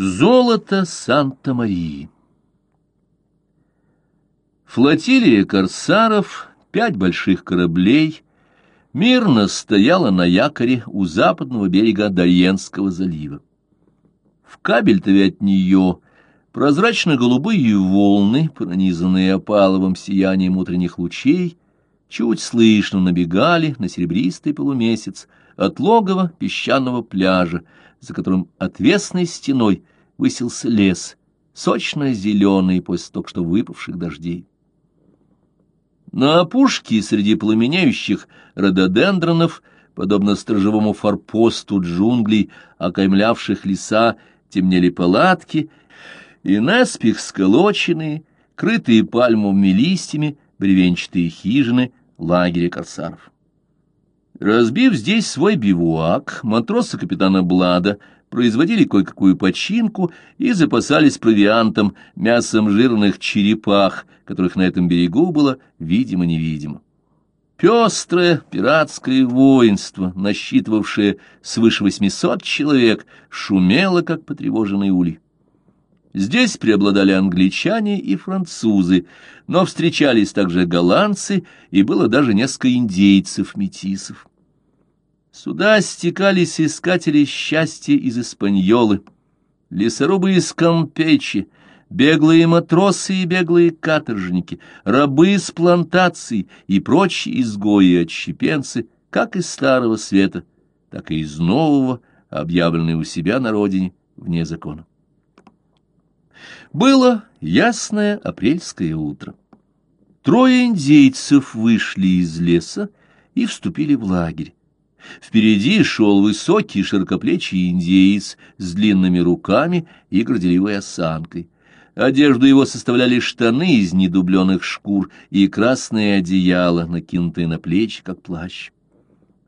Золото Санта-Марии Флотилия корсаров, пять больших кораблей, мирно стояла на якоре у западного берега Дарьенского залива. В кабельтове от нее прозрачно-голубые волны, пронизанные опаловым сиянием утренних лучей, чуть слышно набегали на серебристый полумесяц от логова песчаного пляжа, за которым отвесной стеной высился лес, сочно-зеленый после только что выпавших дождей. На опушке среди пламенеющих рододендронов, подобно сторожевому форпосту джунглей, окаймлявших леса, темнели палатки, и наспех сколоченные, крытые пальмовыми листьями, бревенчатые хижины лагеря корсаров. Разбив здесь свой бивуак, матросы капитана Блада производили кое-какую починку и запасались провиантом, мясом жирных черепах, которых на этом берегу было видимо-невидимо. Пестрое пиратское воинство, насчитывавшее свыше восьмисот человек, шумело, как потревоженный улей. Здесь преобладали англичане и французы, но встречались также голландцы, и было даже несколько индейцев-метисов. Сюда стекались искатели счастья из Испаньолы, лесорубы из Кампечи, беглые матросы и беглые каторжники, рабы с плантаций и прочие изгои и отщепенцы, как из Старого Света, так и из Нового, объявленные у себя на родине вне закона. Было ясное апрельское утро. Трое индейцев вышли из леса и вступили в лагерь. Впереди шел высокий широкоплечий индеец с длинными руками и горделивой осанкой. Одежду его составляли штаны из недубленных шкур и красное одеяло, накинутое на плечи, как плащ.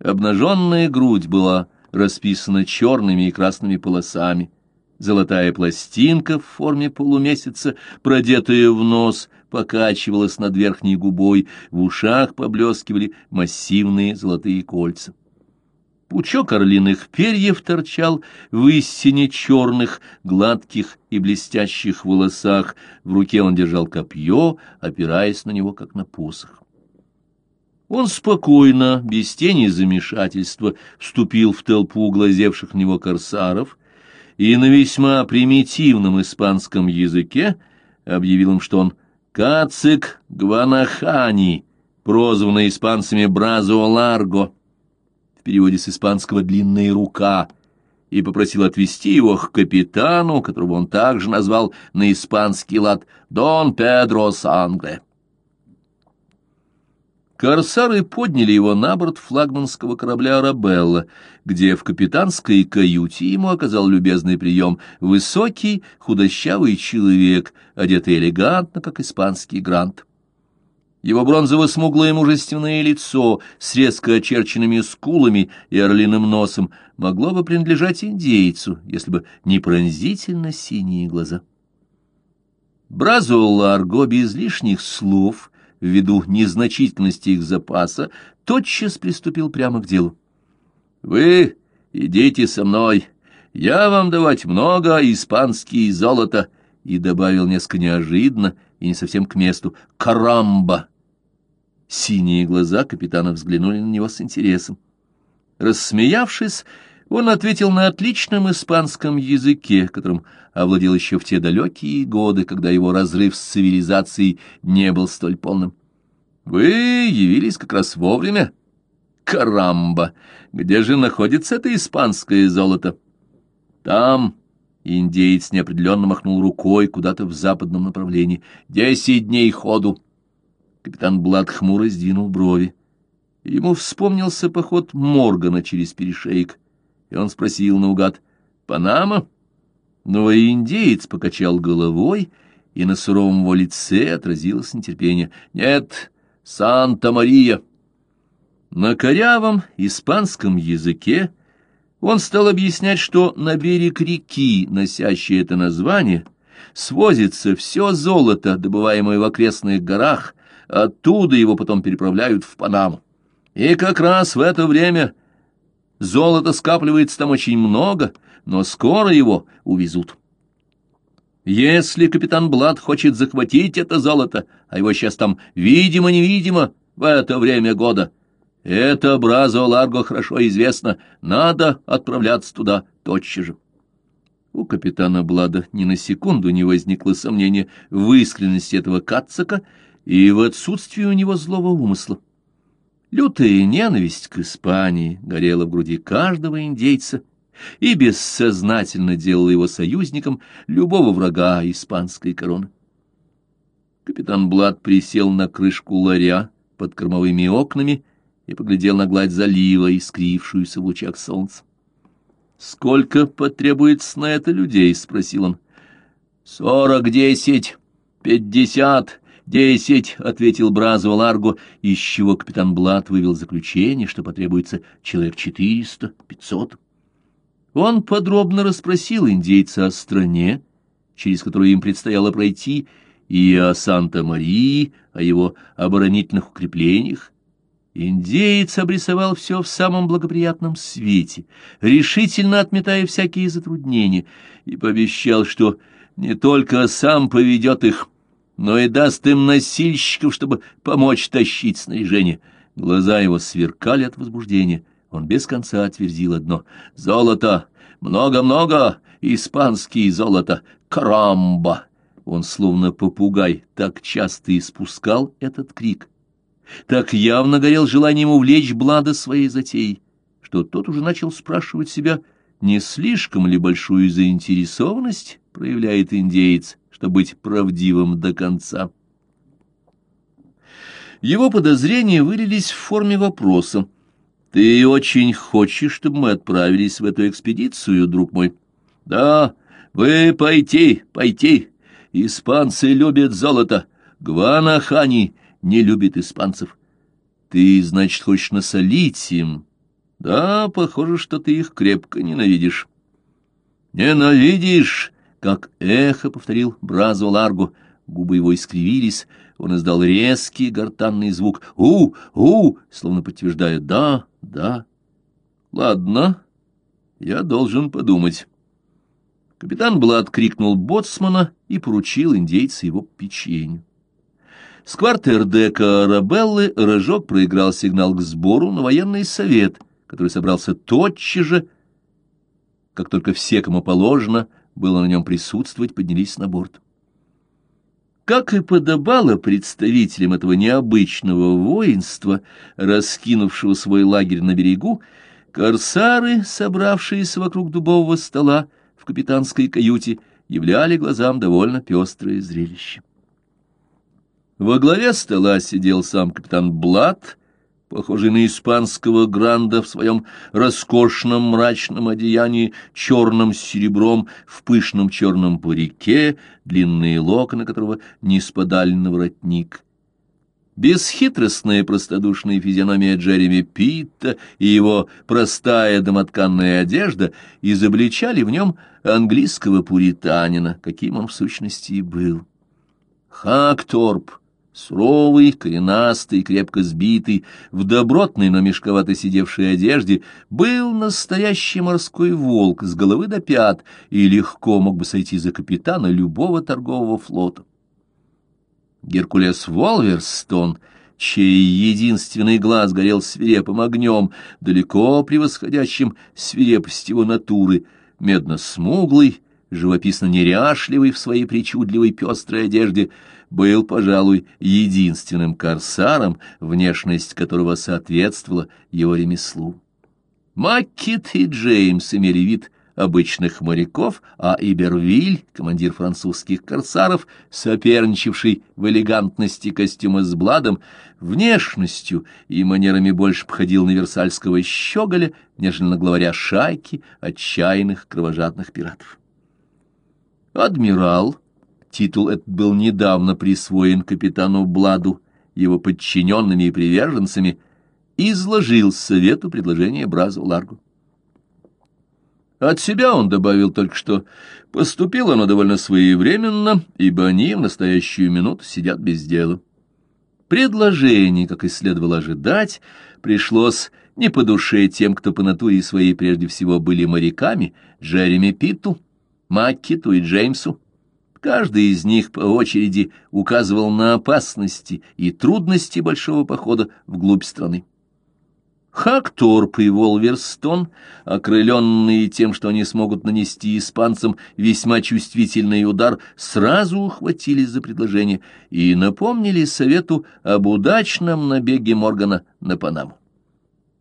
Обнаженная грудь была расписана черными и красными полосами. Золотая пластинка в форме полумесяца, продетая в нос, покачивалась над верхней губой, в ушах поблескивали массивные золотые кольца. Пучок орлиных перьев торчал в истине черных, гладких и блестящих волосах, в руке он держал копье, опираясь на него, как на посох. Он спокойно, без тени замешательства, вступил в толпу глазевших в него корсаров, и на весьма примитивном испанском языке объявил им, что он Кацик Гванахани, прозванный испанцами Бразо Ларго, в переводе с испанского «длинная рука», и попросил отвезти его к капитану, которого он также назвал на испанский лад «Дон Педро Сангле». Корсары подняли его на борт флагманского корабля «Арабелла», где в капитанской каюте ему оказал любезный прием высокий, худощавый человек, одетый элегантно, как испанский грант. Его бронзово-смуглое мужественное лицо с резко очерченными скулами и орлиным носом могло бы принадлежать индейцу, если бы не пронзительно синие глаза. Бразо Ларго без лишних слов — ввиду незначительности их запаса, тотчас приступил прямо к делу. «Вы идите со мной, я вам давать много испанские золота», и добавил несколько неожиданно и не совсем к месту «Карамба!». Синие глаза капитана взглянули на него с интересом. Рассмеявшись, он ответил на отличном испанском языке, которым овладел еще в те далекие годы, когда его разрыв с цивилизацией не был столь полным. «Вы явились как раз вовремя. Карамба! Где же находится это испанское золото?» «Там...» — индеец неопределенно махнул рукой куда-то в западном направлении. «Десять дней ходу!» Капитан Блад хмуро сдвинул брови. Ему вспомнился поход Моргана через перешейк и он спросил наугад «Панама?». Но индеец покачал головой, и на суровом его лице отразилось нетерпение. «Нет, Санта-Мария». На корявом испанском языке он стал объяснять, что на берег реки, носящей это название, свозится все золото, добываемое в окрестных горах, оттуда его потом переправляют в Панаму. И как раз в это время Золота скапливается там очень много, но скоро его увезут. Если капитан Блад хочет захватить это золото, а его сейчас там видимо-невидимо в это время года, это Бразо Ларго хорошо известно, надо отправляться туда тотчас же. У капитана Блада ни на секунду не возникло сомнения в искренности этого кацака и в отсутствии у него злого умысла. Лютая ненависть к Испании горела в груди каждого индейца и бессознательно делала его союзником любого врага испанской короны. Капитан Блад присел на крышку ларя под кормовыми окнами и поглядел на гладь залива, искрившуюся в лучах солнца. «Сколько потребуется на это людей?» — спросил он. «Сорок десять, пятьдесят, десять», — ответил Бразо Ларго, из чего капитан Блат вывел заключение, что потребуется человек четыреста, пятьсот. Он подробно расспросил индейца о стране, через которую им предстояло пройти, и о Санта-Марии, о его оборонительных укреплениях, Индеец обрисовал все в самом благоприятном свете, решительно отметая всякие затруднения, и пообещал, что не только сам поведет их, но и даст им носильщиков, чтобы помочь тащить снаряжение. Глаза его сверкали от возбуждения. Он без конца отверзил одно. «Золото! Много-много! Испанские золото! Карамба!» Он, словно попугай, так часто испускал этот крик, так явно горел желанием увлечь Блада своей затеей, что тот уже начал спрашивать себя, не слишком ли большую заинтересованность проявляет индеец, чтобы быть правдивым до конца. Его подозрения вылились в форме вопроса. «Ты очень хочешь, чтобы мы отправились в эту экспедицию, друг мой?» «Да, вы пойти, пойти. Испанцы любят золото. Гванахани не любит испанцев. Ты, значит, хочешь насолить им? Да, похоже, что ты их крепко ненавидишь. Ненавидишь, как эхо повторил Бразо Ларго. Губы его искривились, он издал резкий гортанный звук «У! У!», словно подтверждая «да, да». «Ладно, я должен подумать». Капитан Блад крикнул боцмана и поручил индейца его печенью. С квартердека Арабеллы Рожок проиграл сигнал к сбору на военный совет, который собрался тотчас же, как только все, кому положено, было на нем присутствовать, поднялись на борт. Как и подобало представителям этого необычного воинства, раскинувшего свой лагерь на берегу, корсары, собравшиеся вокруг дубового стола в капитанской каюте, являли глазам довольно пестрое зрелище. Во главе стола сидел сам капитан Блад, похожий на испанского гранда в своем роскошном мрачном одеянии, черном с серебром, в пышном черном парике, длинные локоны которого не спадали на воротник. Бесхитростная простодушная физиономия Джереми Питта и его простая домотканная одежда изобличали в нем английского пуританина, каким он в сущности и был. Хакторп Суровый, коренастый, крепко сбитый, в добротной, но мешковато сидевшей одежде, был настоящий морской волк с головы до пят и легко мог бы сойти за капитана любого торгового флота. Геркулес Волверстон, чей единственный глаз горел свирепым огнем, далеко превосходящим свирепость его натуры, медно-смуглый, живописно неряшливый в своей причудливой пестрой одежде, был, пожалуй, единственным корсаром, внешность которого соответствовала его ремеслу. Маккет и Джеймс имели вид обычных моряков, а Ибервиль, командир французских корсаров, соперничавший в элегантности костюма с Бладом, внешностью и манерами больше походил на версальского щеголя, нежели на главаря шайки отчаянных кровожадных пиратов. Адмирал, титул этот был недавно присвоен капитану Бладу, его подчиненными и приверженцами, изложил совету предложение Бразу Ларгу. От себя он добавил только что поступило оно довольно своевременно, ибо они в настоящую минуту сидят без дела. Предложение, как и следовало ожидать, пришлось не по душе тем, кто по натуре своей прежде всего были моряками, Джереми Питту, Маккиту и Джеймсу, Каждый из них по очереди указывал на опасности и трудности большого похода вглубь страны. Хакторп и Волверстон, окрыленные тем, что они смогут нанести испанцам весьма чувствительный удар, сразу ухватились за предложение и напомнили совету об удачном набеге Моргана на Панаму.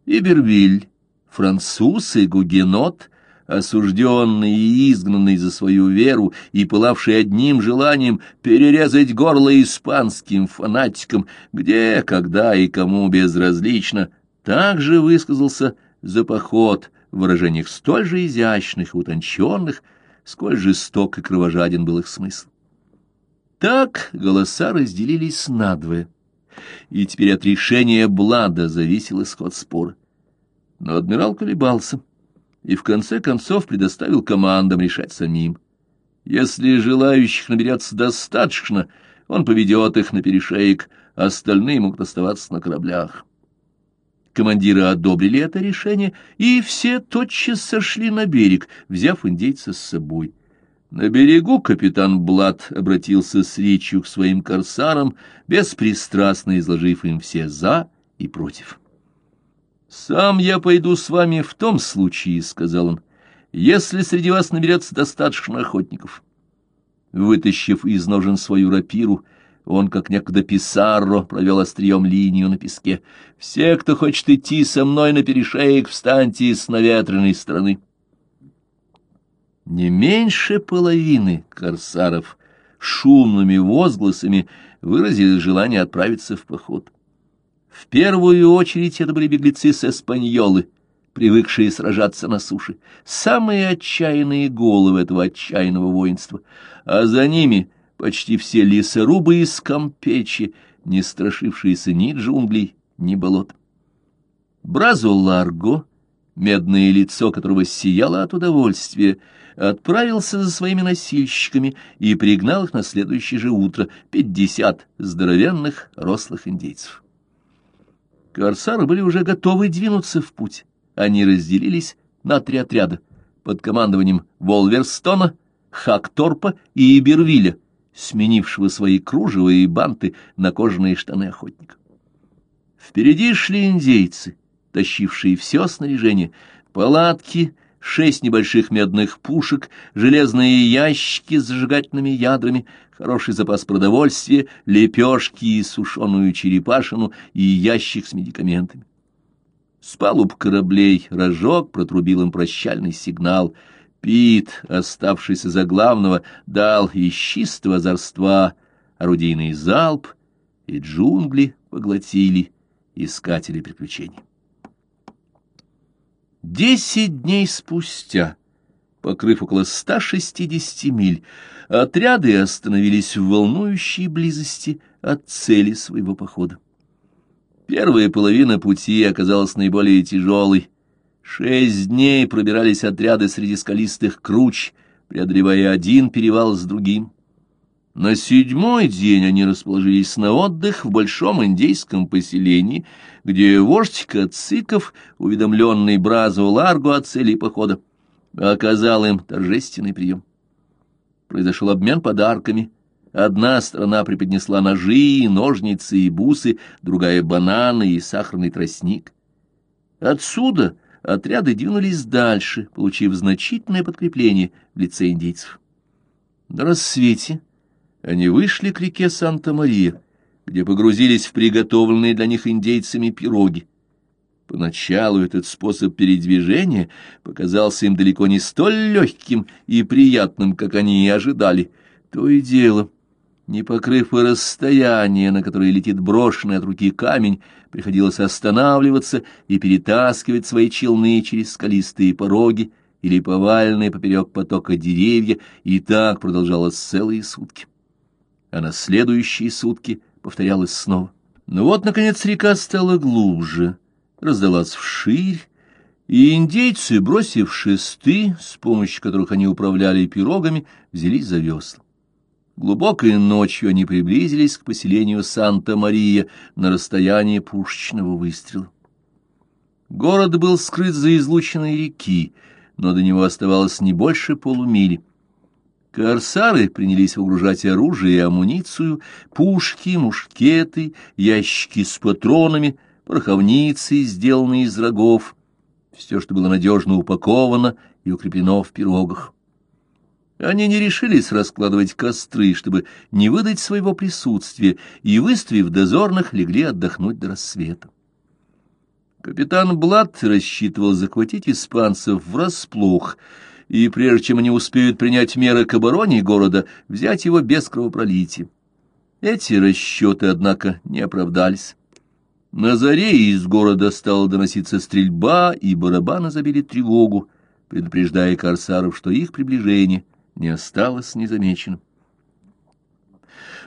Ибервиль, француз и гугенот, осужденный и изгнанный за свою веру и пылавший одним желанием перерезать горло испанским фанатикам, где, когда и кому безразлично, также высказался за поход в выражениях столь же изящных и утонченных, сколь жесток и кровожаден был их смысл. Так голоса разделились надвое, и теперь от решения Блада зависел исход спора. Но адмирал колебался и в конце концов предоставил командам решать самим. Если желающих наберется достаточно, он поведет их на перешеек, а остальные могут оставаться на кораблях. Командиры одобрили это решение, и все тотчас сошли на берег, взяв индейца с собой. На берегу капитан Блад обратился с речью к своим корсарам, беспристрастно изложив им все «за» и «против». «Сам я пойду с вами в том случае», — сказал он, — «если среди вас наберется достаточно охотников». Вытащив из ножен свою рапиру, он, как некогда Писарро, провел острием линию на песке. «Все, кто хочет идти со мной на перешеек, встаньте с наветренной стороны». Не меньше половины корсаров шумными возгласами выразили желание отправиться в поход. В первую очередь это были беглецы с Эспаньолы, привыкшие сражаться на суше, самые отчаянные головы этого отчаянного воинства, а за ними — почти все лесорубы из Кампечи, не страшившиеся ни джунглей, ни болот. Бразо Ларго, медное лицо которого сияло от удовольствия, отправился за своими носильщиками и пригнал их на следующее же утро пятьдесят здоровенных рослых индейцев. Корсары были уже готовы двинуться в путь. Они разделились на три отряда под командованием Волверстона, Хакторпа и Ибервиля — сменившего свои кружевые банты на кожаные штаны охотника. Впереди шли индейцы, тащившие все снаряжение, палатки, шесть небольших медных пушек, железные ящики с зажигательными ядрами, хороший запас продовольствия, лепешки и сушеную черепашину и ящик с медикаментами. С палуб кораблей разжег, протрубил им прощальный сигнал — Пит, оставшийся за главного, дал из чистого озорства орудийный залп, и джунгли поглотили искатели приключений. Десять дней спустя, покрыв около 160 миль, отряды остановились в волнующей близости от цели своего похода. Первая половина пути оказалась наиболее тяжелой, Шесть дней пробирались отряды среди скалистых круч, преодолевая один перевал с другим. На седьмой день они расположились на отдых в большом индейском поселении, где вождь Кациков, уведомленный Бразу Ларго о цели похода, оказал им торжественный прием. Произошел обмен подарками. Одна страна преподнесла ножи, ножницы и бусы, другая — бананы и сахарный тростник. Отсюда отряды двинулись дальше, получив значительное подкрепление в лице индейцев. На рассвете они вышли к реке Санта-Мария, где погрузились в приготовленные для них индейцами пироги. Поначалу этот способ передвижения показался им далеко не столь легким и приятным, как они и ожидали. То и дело — не покрыв и расстояние, на которое летит брошенный от руки камень, приходилось останавливаться и перетаскивать свои челны через скалистые пороги или поваленные поперек потока деревья, и так продолжалось целые сутки. А на следующие сутки повторялось снова. Но вот, наконец, река стала глубже, раздалась вширь, и индейцы, бросив шесты, с помощью которых они управляли пирогами, взялись за весла. Глубокой ночью они приблизились к поселению Санта-Мария на расстоянии пушечного выстрела. Город был скрыт за излученной реки, но до него оставалось не больше полумили. Корсары принялись выгружать оружие и амуницию, пушки, мушкеты, ящики с патронами, пороховницы, сделанные из рогов, все, что было надежно упаковано и укреплено в пирогах. Они не решились раскладывать костры, чтобы не выдать своего присутствия, и, выставив дозорных, легли отдохнуть до рассвета. Капитан Блад рассчитывал захватить испанцев врасплох, и, прежде чем они успеют принять меры к обороне города, взять его без кровопролития. Эти расчеты, однако, не оправдались. На заре из города стала доноситься стрельба, и барабаны забили тревогу, предупреждая корсаров, что их приближение не осталось незамеченным.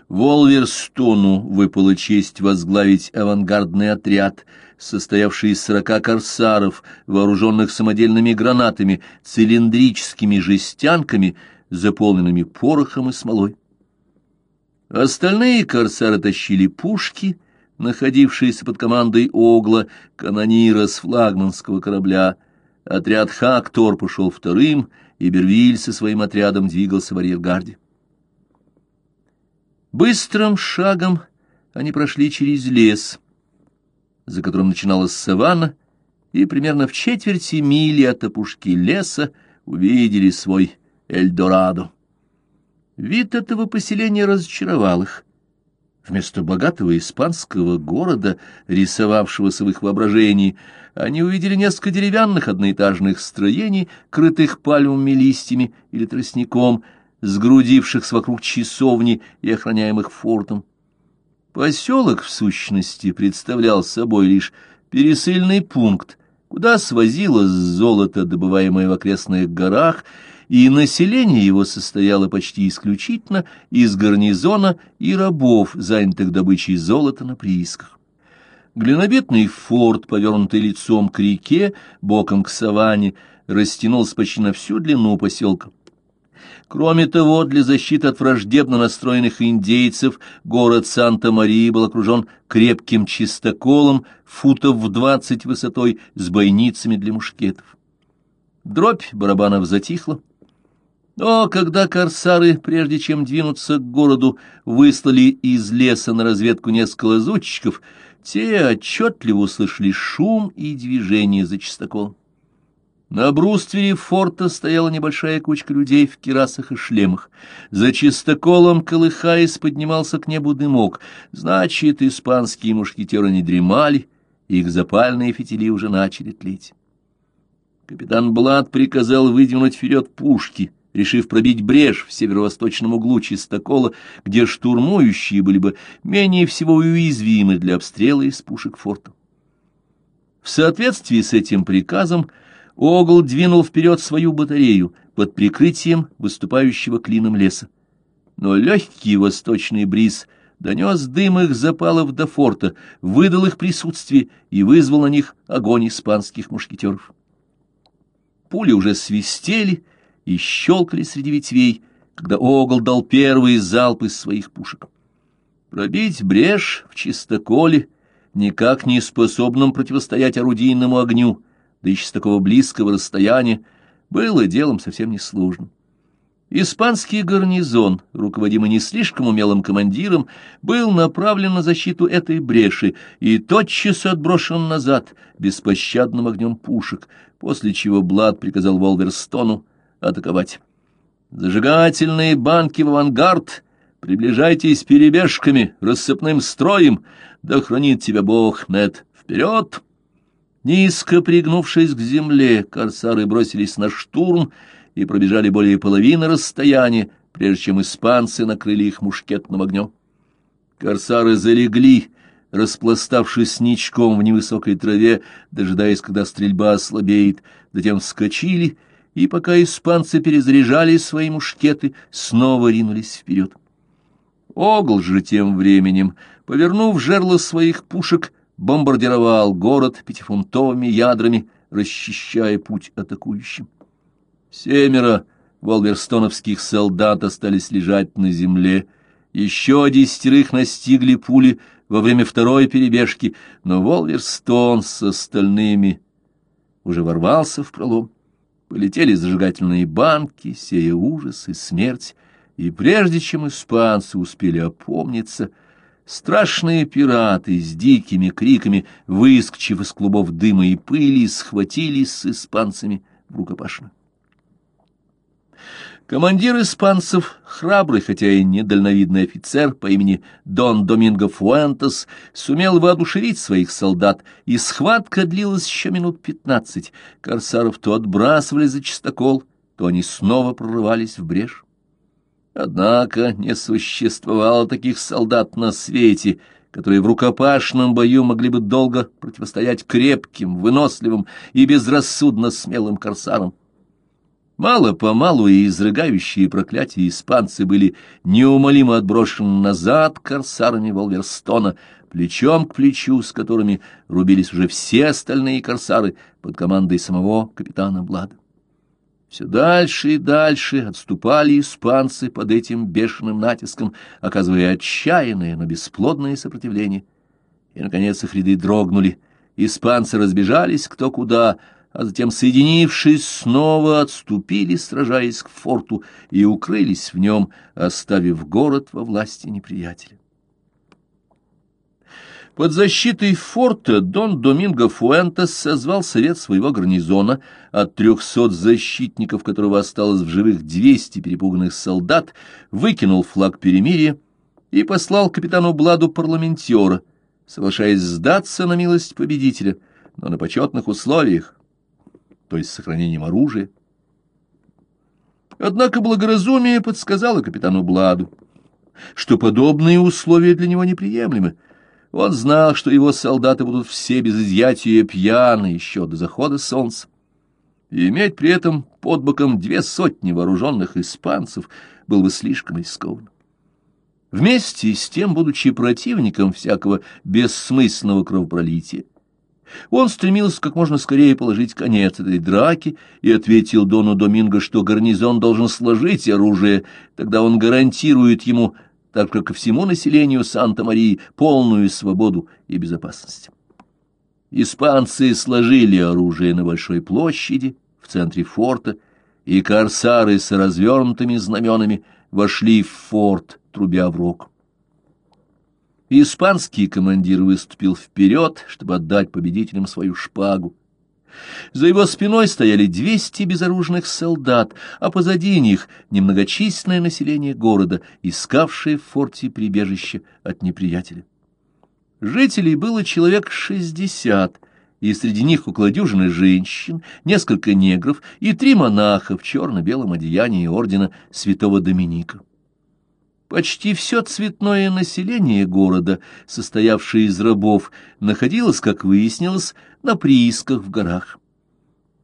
Волверстону выпала честь возглавить авангардный отряд, состоявший из сорока корсаров, вооруженных самодельными гранатами, цилиндрическими жестянками, заполненными порохом и смолой. Остальные корсары тащили пушки, находившиеся под командой Огла, канонира с флагманского корабля. Отряд Хактор пошел вторым, и Бервиль со своим отрядом двигался в арьергарде. Быстрым шагом они прошли через лес, за которым начиналась саванна, и примерно в четверти мили от опушки леса увидели свой Эльдорадо. Вид этого поселения разочаровал их. Вместо богатого испанского города, рисовавшегося в их воображении, они увидели несколько деревянных одноэтажных строений, крытых пальмовыми листьями или тростником, сгрудившихся вокруг часовни и охраняемых фортом. Поселок, в сущности, представлял собой лишь пересыльный пункт, куда свозилось золото, добываемое в окрестных горах, и население его состояло почти исключительно из гарнизона и рабов, занятых добычей золота на приисках. Глинобитный форт, повернутый лицом к реке, боком к саванне, растянулся почти на всю длину поселка. Кроме того, для защиты от враждебно настроенных индейцев город Санта-Мария был окружен крепким чистоколом, футов в двадцать высотой, с бойницами для мушкетов. Дробь барабанов затихла. Но когда корсары, прежде чем двинуться к городу, выслали из леса на разведку несколько лазутчиков, те отчетливо услышали шум и движение за чистоколом. На бруствере форта стояла небольшая кучка людей в кирасах и шлемах. За чистоколом, колыхаясь, поднимался к небу дымок. Значит, испанские мушкетеры не дремали, их запальные фитили уже начали тлеть. Капитан Блад приказал выдвинуть вперед пушки, решив пробить брешь в северо-восточном углу чистокола, где штурмующие были бы менее всего уязвимы для обстрела из пушек форта. В соответствии с этим приказом Огл двинул вперед свою батарею под прикрытием выступающего клином леса. Но легкий восточный бриз донес дым их запалов до форта, выдал их присутствие и вызвал на них огонь испанских мушкетеров. Пули уже свистели и щелкали среди ветвей, когда Огл дал первый залп из своих пушек. Пробить брешь в чистоколе, никак не способном противостоять орудийному огню, да еще с такого близкого расстояния, было делом совсем несложным. Испанский гарнизон, руководимый не слишком умелым командиром, был направлен на защиту этой бреши и тотчас отброшен назад беспощадным огнем пушек, после чего Блад приказал Волверстону атаковать. «Зажигательные банки в авангард! Приближайтесь перебежками, рассыпным строем! Да хранит тебя Бог, Нед! Вперед!» Низко пригнувшись к земле, корсары бросились на штурм и пробежали более половины расстояния, прежде чем испанцы накрыли их мушкетным огнем. Корсары залегли, распластавшись ничком в невысокой траве, дожидаясь, когда стрельба ослабеет, затем вскочили, и пока испанцы перезаряжали свои мушкеты, снова ринулись вперед. Огл же тем временем, повернув жерло своих пушек, бомбардировал город пятифунтовыми ядрами, расчищая путь атакующим. Семеро волверстоновских солдат остались лежать на земле, еще десятерых настигли пули во время второй перебежки, но Волверстон с остальными уже ворвался в пролом. Полетели зажигательные банки, сея ужас и смерть и прежде чем испанцы успели опомниться, страшные пираты с дикими криками, выскочив из клубов дыма и пыли, схватились с испанцами в рукопашную. Командир испанцев, храбрый, хотя и недальновидный офицер по имени Дон Доминго Фуэнтес, сумел воодушевить своих солдат, и схватка длилась еще минут пятнадцать. Корсаров то отбрасывали за чистокол, то они снова прорывались в брешь. Однако не существовало таких солдат на свете, которые в рукопашном бою могли бы долго противостоять крепким, выносливым и безрассудно смелым корсарам. Мало-помалу и изрыгающие проклятия испанцы были неумолимо отброшены назад корсарами Волверстона, плечом к плечу, с которыми рубились уже все остальные корсары под командой самого капитана Блада. Все дальше и дальше отступали испанцы под этим бешеным натиском, оказывая отчаянное, но бесплодное сопротивление. И, наконец, их ряды дрогнули. Испанцы разбежались кто куда, а затем, соединившись, снова отступили, сражаясь к форту, и укрылись в нем, оставив город во власти неприятеля. Под защитой форта Дон Доминго Фуэнтес созвал совет своего гарнизона, от трехсот защитников которого осталось в живых двести перепуганных солдат, выкинул флаг перемирия и послал капитану Бладу парламентера, соглашаясь сдаться на милость победителя, но на почетных условиях, то есть с сохранением оружия. Однако благоразумие подсказало капитану Бладу, что подобные условия для него неприемлемы, он знал, что его солдаты будут все без изъятия пьяны еще до захода солнца. И иметь при этом под боком две сотни вооруженных испанцев было бы слишком рискованно. Вместе с тем, будучи противником всякого бессмысленного кровопролития, он стремился как можно скорее положить конец этой драке и ответил Дону Доминго, что гарнизон должен сложить оружие, тогда он гарантирует ему так как ко всему населению Санта-Марии полную свободу и безопасность. Испанцы сложили оружие на большой площади в центре форта, и корсары с развернутыми знаменами вошли в форт, трубя в рог. Испанский командир выступил вперед, чтобы отдать победителям свою шпагу. За его спиной стояли двести безоружных солдат, а позади них немногочисленное население города, искавшее в форте прибежище от неприятеля. Жителей было человек шестьдесят, и среди них около дюжины женщин, несколько негров и три монаха в черно-белом одеянии ордена святого Доминика. Почти все цветное население города, состоявшее из рабов, находилось, как выяснилось, на приисках в горах.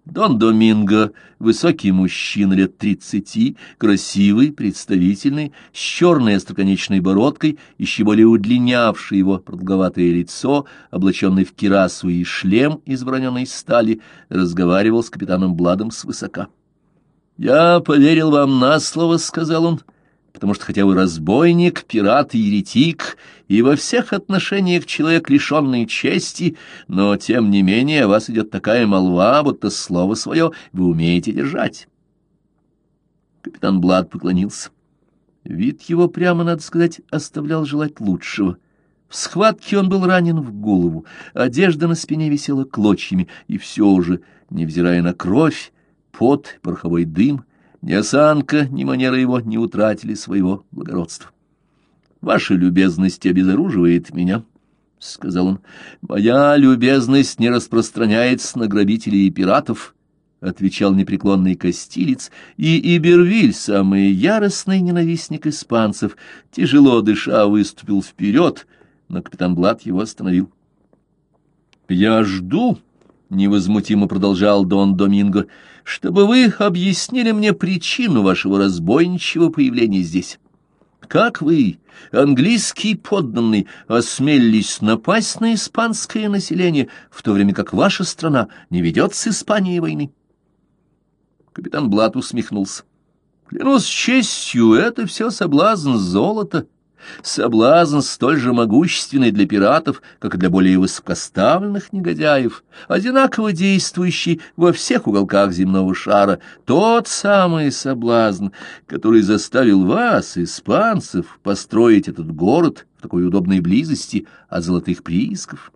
Дон Доминго, высокий мужчина лет тридцати, красивый, представительный, с черной остроконечной бородкой, еще более удлинявший его продолговатое лицо, облаченный в кирасу и шлем из вороненой стали, разговаривал с капитаном Бладом свысока. «Я поверил вам на слово», — сказал он, — потому что хотя вы разбойник, пират и еретик, и во всех отношениях человек, лишенный чести, но, тем не менее, вас идет такая молва, будто слово свое вы умеете держать. Капитан Блад поклонился. Вид его прямо, надо сказать, оставлял желать лучшего. В схватке он был ранен в голову, одежда на спине висела клочьями, и все же, невзирая на кровь, пот, пороховой дым, ни осанка, ни манера его не утратили своего благородства. «Ваша любезность обезоруживает меня», — сказал он. «Моя любезность не распространяется на грабителей и пиратов», — отвечал непреклонный Костилец, и Ибервиль, самый яростный ненавистник испанцев, тяжело дыша выступил вперед, но капитан Блад его остановил. «Я жду», — невозмутимо продолжал Дон Доминго, — чтобы вы объяснили мне причину вашего разбойничьего появления здесь. Как вы, английский подданный, осмелились напасть на испанское население, в то время как ваша страна не ведет с Испанией войны? Капитан Блат усмехнулся. Клянусь честью, это все соблазн золота. Соблазн столь же могущественный для пиратов, как и для более высокоставленных негодяев, одинаково действующий во всех уголках земного шара, тот самый соблазн, который заставил вас, испанцев, построить этот город в такой удобной близости от золотых приисков.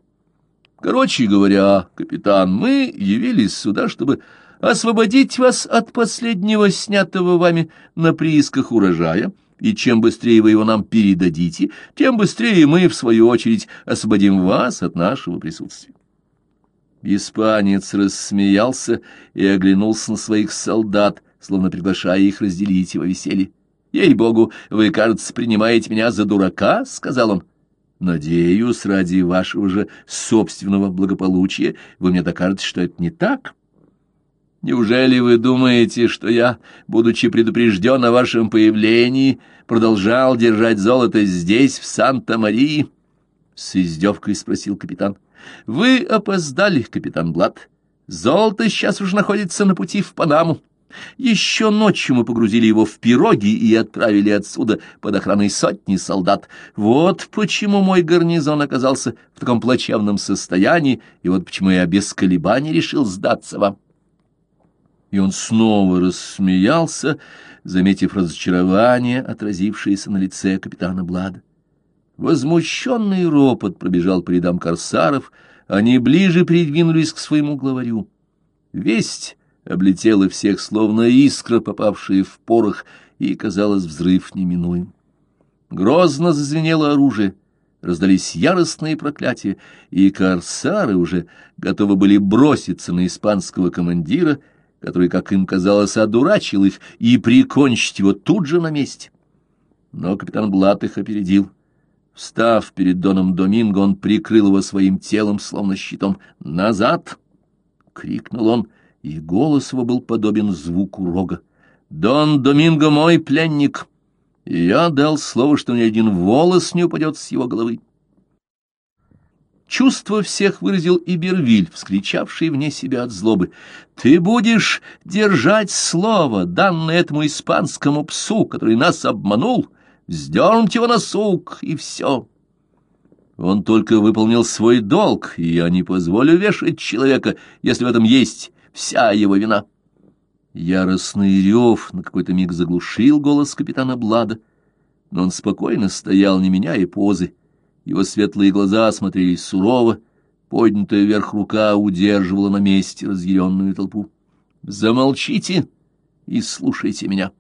Короче говоря, капитан, мы явились сюда, чтобы освободить вас от последнего снятого вами на приисках урожая, и чем быстрее вы его нам передадите, тем быстрее мы, в свою очередь, освободим вас от нашего присутствия. Испанец рассмеялся и оглянулся на своих солдат, словно приглашая их разделить его веселье. «Ей-богу, вы, кажется, принимаете меня за дурака?» — сказал он. «Надеюсь, ради вашего же собственного благополучия вы мне докажете, что это не так». Неужели вы думаете, что я, будучи предупрежден о вашем появлении, продолжал держать золото здесь, в Санта-Марии? — с издевкой спросил капитан. — Вы опоздали, капитан Блад. Золото сейчас уже находится на пути в Панаму. Еще ночью мы погрузили его в пироги и отправили отсюда под охраной сотни солдат. Вот почему мой гарнизон оказался в таком плачевном состоянии, и вот почему я без колебаний решил сдаться вам и он снова рассмеялся, заметив разочарование, отразившееся на лице капитана Блада. Возмущенный ропот пробежал по рядам корсаров, они ближе придвинулись к своему главарю. Весть облетела всех, словно искра, попавшая в порох, и, казалось, взрыв неминуем. Грозно зазвенело оружие, раздались яростные проклятия, и корсары уже готовы были броситься на испанского командира — который, как им казалось, одурачил их и прикончить его тут же на месте. Но капитан Блат их опередил. Встав перед Доном Доминго, он прикрыл его своим телом, словно щитом. «Назад!» — крикнул он, и голос его был подобен звуку рога. «Дон Доминго мой пленник!» Я дал слово, что ни один волос не упадет с его головы. Чувство всех выразил и Бервиль, вскричавший вне себя от злобы. «Ты будешь держать слово, данное этому испанскому псу, который нас обманул, вздернуть его на сук, и все». Он только выполнил свой долг, и я не позволю вешать человека, если в этом есть вся его вина. Яростный рев на какой-то миг заглушил голос капитана Блада, но он спокойно стоял, не меняя позы, его светлые глаза смотрелись сурово, поднятая вверх рука удерживала на месте разъяренную толпу. «Замолчите и слушайте меня.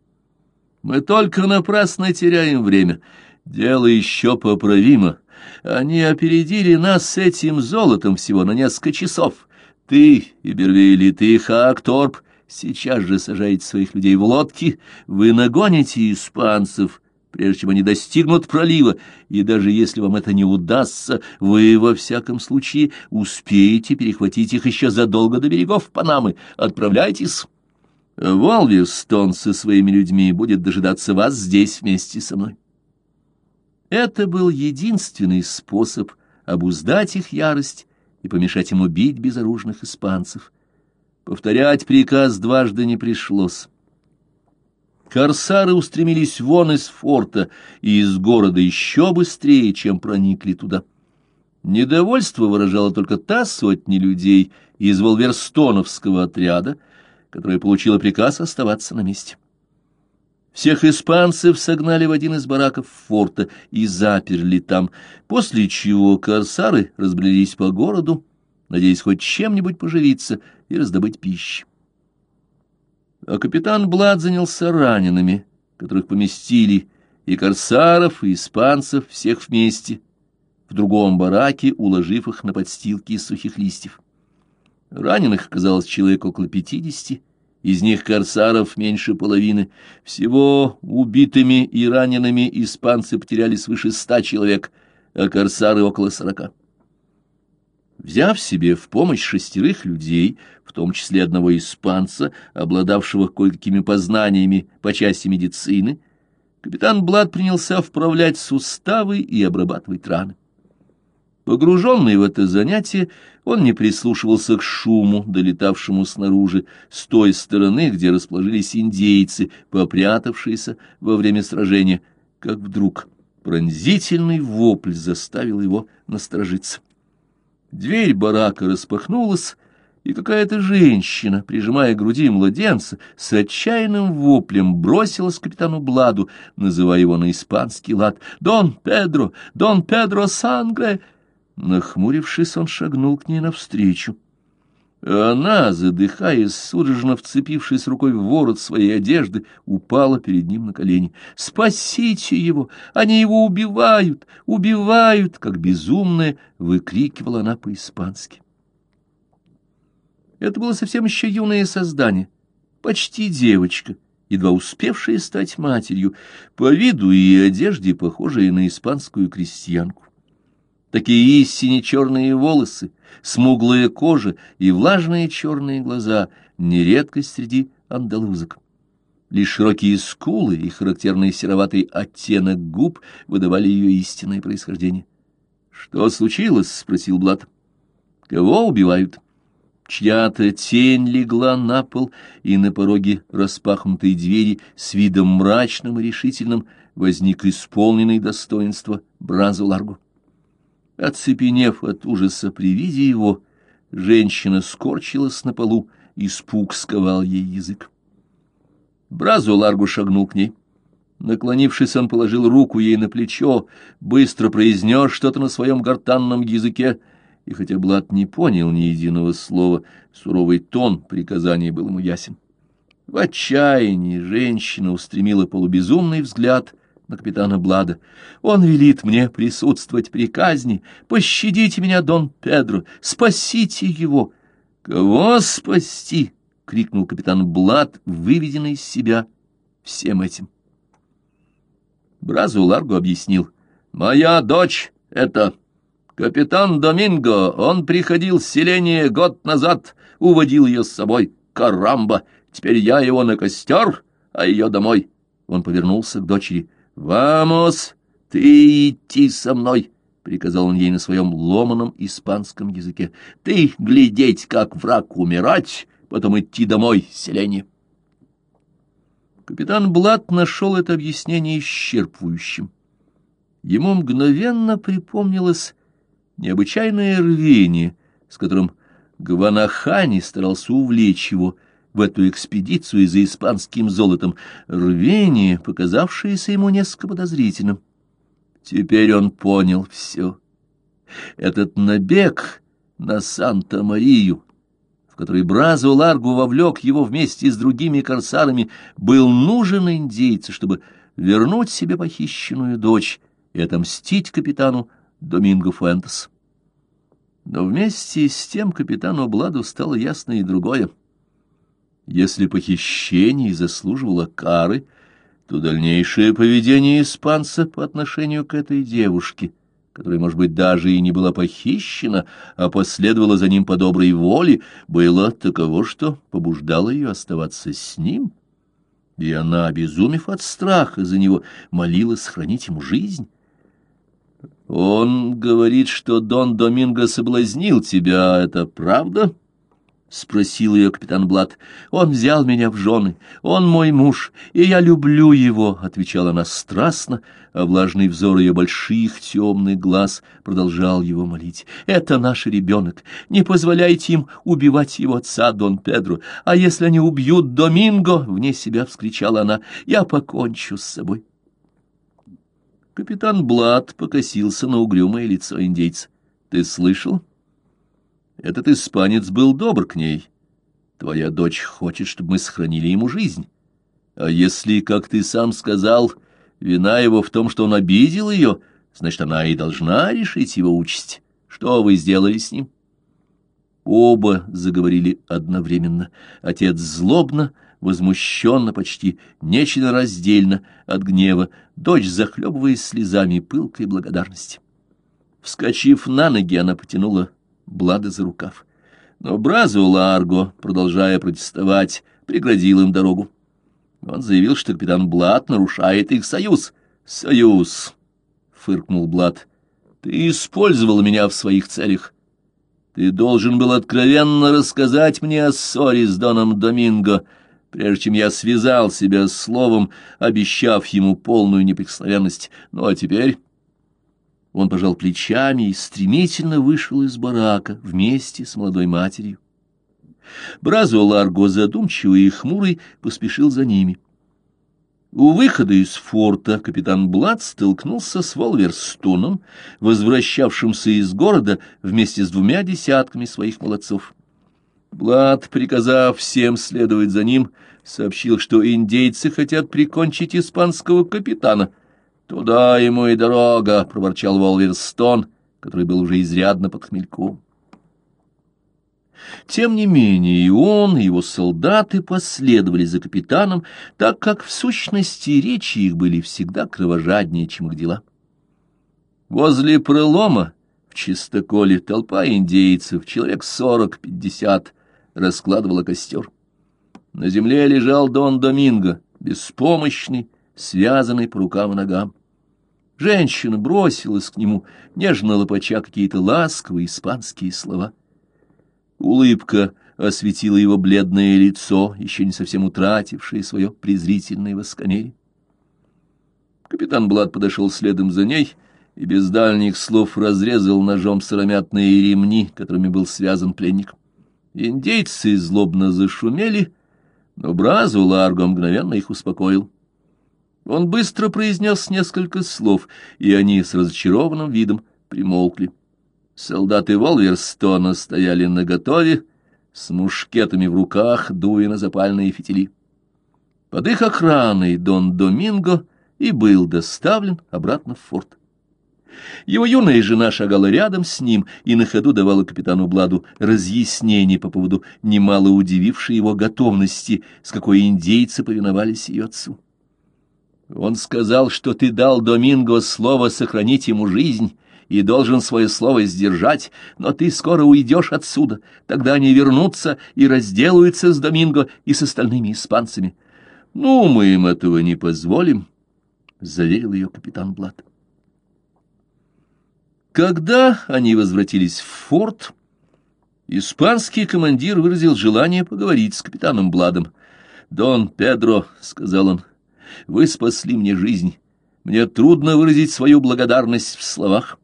Мы только напрасно теряем время. Дело еще поправимо. Они опередили нас с этим золотом всего на несколько часов. Ты, Ибервиль, и ты, Хаакторп, сейчас же сажаете своих людей в лодки, вы нагоните испанцев» прежде чем они достигнут пролива, и даже если вам это не удастся, вы, во всяком случае, успеете перехватить их еще задолго до берегов Панамы. Отправляйтесь. Волверстон со своими людьми будет дожидаться вас здесь вместе со мной. Это был единственный способ обуздать их ярость и помешать им убить безоружных испанцев. Повторять приказ дважды не пришлось. Корсары устремились вон из форта и из города еще быстрее, чем проникли туда. Недовольство выражала только та сотня людей из волверстоновского отряда, которая получила приказ оставаться на месте. Всех испанцев согнали в один из бараков форта и заперли там, после чего корсары разбрелись по городу, надеясь хоть чем-нибудь поживиться и раздобыть пищи а капитан Блад занялся ранеными, которых поместили и корсаров, и испанцев, всех вместе, в другом бараке, уложив их на подстилки из сухих листьев. Раненых оказалось человек около пятидесяти, из них корсаров меньше половины. Всего убитыми и ранеными испанцы потеряли свыше ста человек, а корсары около сорока. Взяв себе в помощь шестерых людей, в том числе одного испанца, обладавшего кое-какими познаниями по части медицины, капитан Блад принялся вправлять суставы и обрабатывать раны. Погруженный в это занятие, он не прислушивался к шуму, долетавшему снаружи, с той стороны, где расположились индейцы, попрятавшиеся во время сражения, как вдруг Пронзительный вопль заставил его насторожиться. Дверь барака распахнулась, и какая-то женщина, прижимая к груди младенца, с отчаянным воплем бросилась к капитану Бладу, называя его на испанский лад «Дон Педро! Дон Педро Сангре!» Нахмурившись, он шагнул к ней навстречу. Она, задыхаясь, судорожно вцепившись рукой в ворот своей одежды, упала перед ним на колени. «Спасите его! Они его убивают! Убивают!» Как безумная выкрикивала она по-испански. Это было совсем еще юное создание, почти девочка, едва успевшая стать матерью, по виду и одежде похожая на испанскую крестьянку. Такие истине черные волосы, смуглая кожа и влажные черные глаза — нередкость среди андалузок. Лишь широкие скулы и характерный сероватый оттенок губ выдавали ее истинное происхождение. — Что случилось? — спросил Блад. — Кого убивают? Чья-то тень легла на пол, и на пороге распахнутой двери с видом мрачным и решительным возник исполненный достоинства Бразу Ларгу. Оцепенев от ужаса при виде его, женщина скорчилась на полу, испуг сковал ей язык. Бразу Ларгу шагнул к ней. Наклонившись, он положил руку ей на плечо, быстро произнес что-то на своем гортанном языке, и хотя Блад не понял ни единого слова, суровый тон приказания был ему ясен. В отчаянии женщина устремила полубезумный взгляд на капитана Блада. «Он велит мне присутствовать при казни. Пощадите меня, Дон Педро! Спасите его!» «Кого спасти?» — крикнул капитан Блад, выведенный из себя всем этим. Бразу Ларго объяснил. «Моя дочь — это капитан Доминго. Он приходил с селения год назад, уводил ее с собой. Карамба! Теперь я его на костер, а ее домой». Он повернулся к дочери. «Вамос, ты идти со мной!» — приказал он ей на своем ломаном испанском языке. «Ты глядеть, как враг умирать, потом идти домой, селение!» Капитан Блат нашел это объяснение исчерпывающим. Ему мгновенно припомнилось необычайное рвение, с которым Гванахани старался увлечь его — в эту экспедицию за испанским золотом, рвение, показавшееся ему несколько подозрительным. Теперь он понял все. Этот набег на Санта-Марию, в который Бразо Ларгу вовлек его вместе с другими корсарами, был нужен индейцу, чтобы вернуть себе похищенную дочь и отомстить капитану Доминго Фуэнтес. Но вместе с тем капитану Бладу стало ясно и другое — если похищение заслуживало кары, то дальнейшее поведение испанца по отношению к этой девушке, которая, может быть, даже и не была похищена, а последовала за ним по доброй воле, было таково, что побуждало ее оставаться с ним, и она, обезумев от страха за него, молилась сохранить ему жизнь. «Он говорит, что Дон Доминго соблазнил тебя, это правда?» — спросил ее капитан Блад. — Он взял меня в жены. Он мой муж, и я люблю его, — отвечала она страстно, а влажный взор ее больших темных глаз продолжал его молить. — Это наш ребенок. Не позволяйте им убивать его отца, Дон Педро. А если они убьют Доминго, — вне себя вскричала она, — я покончу с собой. Капитан Блад покосился на угрюмое лицо индейца. — Ты слышал? — этот испанец был добр к ней. Твоя дочь хочет, чтобы мы сохранили ему жизнь. А если, как ты сам сказал, вина его в том, что он обидел ее, значит, она и должна решить его участь. Что вы сделали с ним?» Оба заговорили одновременно. Отец злобно, возмущенно, почти нечленораздельно от гнева, дочь, захлебываясь слезами пылкой благодарности. Вскочив на ноги, она потянула Блада за рукав. Но Бразу Ларго, продолжая протестовать, преградил им дорогу. Он заявил, что капитан Блад нарушает их союз. «Союз!» — фыркнул Блад. «Ты использовал меня в своих целях. Ты должен был откровенно рассказать мне о ссоре с Доном Доминго, прежде чем я связал себя словом, обещав ему полную неприкосновенность. Ну, а теперь... Он пожал плечами и стремительно вышел из барака вместе с молодой матерью. Бразо Ларго, задумчивый и хмурый, поспешил за ними. У выхода из форта капитан Блад столкнулся с Волверстоном, возвращавшимся из города вместе с двумя десятками своих молодцов. Блад, приказав всем следовать за ним, сообщил, что индейцы хотят прикончить испанского капитана. «Туда ему и дорога», — проворчал Волверстон, который был уже изрядно под хмельком. Тем не менее и он, и его солдаты последовали за капитаном, так как в сущности речи их были всегда кровожаднее, чем их дела. Возле пролома в чистоколе толпа индейцев, человек сорок-пятьдесят, раскладывала костер. На земле лежал Дон Доминго, беспомощный, связанный по рукам и ногам. Женщина бросилась к нему, нежно лопача какие-то ласковые испанские слова — Улыбка осветила его бледное лицо, еще не совсем утратившее свое презрительное воскомерие. Капитан Блад подошел следом за ней и без дальних слов разрезал ножом сыромятные ремни, которыми был связан пленник. Индейцы злобно зашумели, но Бразу Ларго мгновенно их успокоил. Он быстро произнес несколько слов, и они с разочарованным видом примолкли. Солдаты Волверстона стояли наготове, с мушкетами в руках, дуя на запальные фитили. Под их охраной Дон Доминго и был доставлен обратно в форт. Его юная жена шагала рядом с ним и на ходу давала капитану Бладу разъяснение по поводу немало удивившей его готовности, с какой индейцы повиновались ее отцу. Он сказал, что ты дал Доминго слово сохранить ему жизнь, и должен свое слово сдержать, но ты скоро уйдешь отсюда, тогда они вернутся и разделаются с Доминго и с остальными испанцами. — Ну, мы им этого не позволим, — заверил ее капитан Блад. Когда они возвратились в форт, испанский командир выразил желание поговорить с капитаном Бладом. «Дон Педро», — сказал он, — «вы спасли мне жизнь. Мне трудно выразить свою благодарность в словах.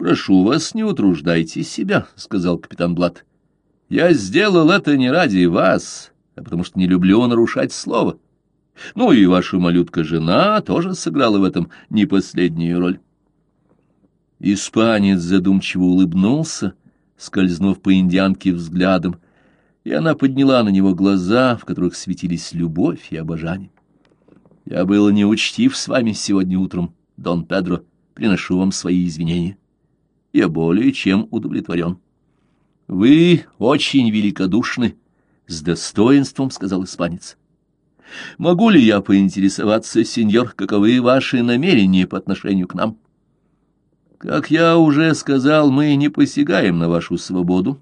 «Прошу вас, не утруждайте себя», — сказал капитан Блад. «Я сделал это не ради вас, а потому что не люблю нарушать слово. Ну и ваша малютка-жена тоже сыграла в этом не последнюю роль». Испанец задумчиво улыбнулся, скользнув по индианке взглядом, и она подняла на него глаза, в которых светились любовь и обожание. «Я был неучтив с вами сегодня утром, Дон Педро, приношу вам свои извинения» я более чем удовлетворен. — Вы очень великодушны, — с достоинством сказал испанец. — Могу ли я поинтересоваться, сеньор, каковы ваши намерения по отношению к нам? — Как я уже сказал, мы не посягаем на вашу свободу.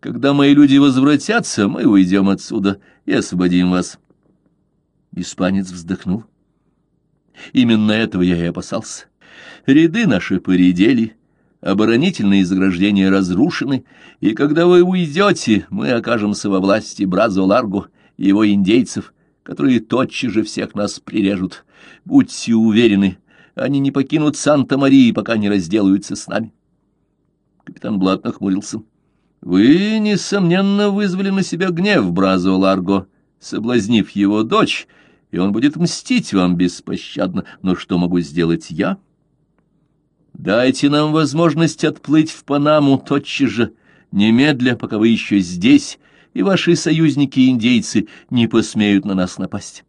Когда мои люди возвратятся, мы уйдем отсюда и освободим вас. Испанец вздохнул. Именно этого я и опасался. Ряды наши поредели, оборонительные заграждения разрушены, и когда вы уйдете, мы окажемся во власти Бразо Ларго и его индейцев, которые тотчас же всех нас прирежут. Будьте уверены, они не покинут Санта-Марии, пока не разделаются с нами. Капитан Блат нахмурился. Вы, несомненно, вызвали на себя гнев Бразо Ларго, соблазнив его дочь, и он будет мстить вам беспощадно. Но что могу сделать я?» Дайте нам возможность отплыть в Панаму тотчас же, немедля, пока вы еще здесь, и ваши союзники-индейцы не посмеют на нас напасть.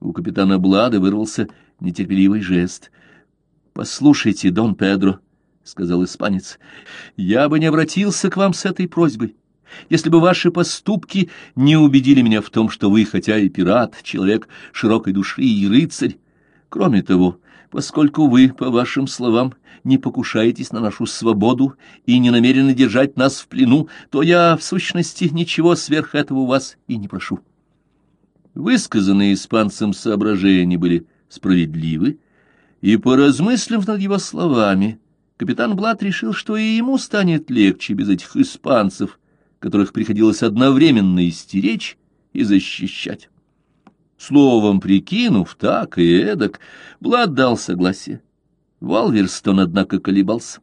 У капитана Блада вырвался нетерпеливый жест. «Послушайте, Дон Педро», — сказал испанец, — «я бы не обратился к вам с этой просьбой, если бы ваши поступки не убедили меня в том, что вы, хотя и пират, человек широкой души и рыцарь. Кроме того, поскольку вы, по вашим словам, не покушаетесь на нашу свободу и не намерены держать нас в плену, то я, в сущности, ничего сверх этого у вас и не прошу. Высказанные испанцам соображения были справедливы, и, поразмыслив над его словами, капитан Блат решил, что и ему станет легче без этих испанцев, которых приходилось одновременно истеречь и защищать. Словом, прикинув так и эдак, Блад дал согласие. Валверстон, однако, колебался.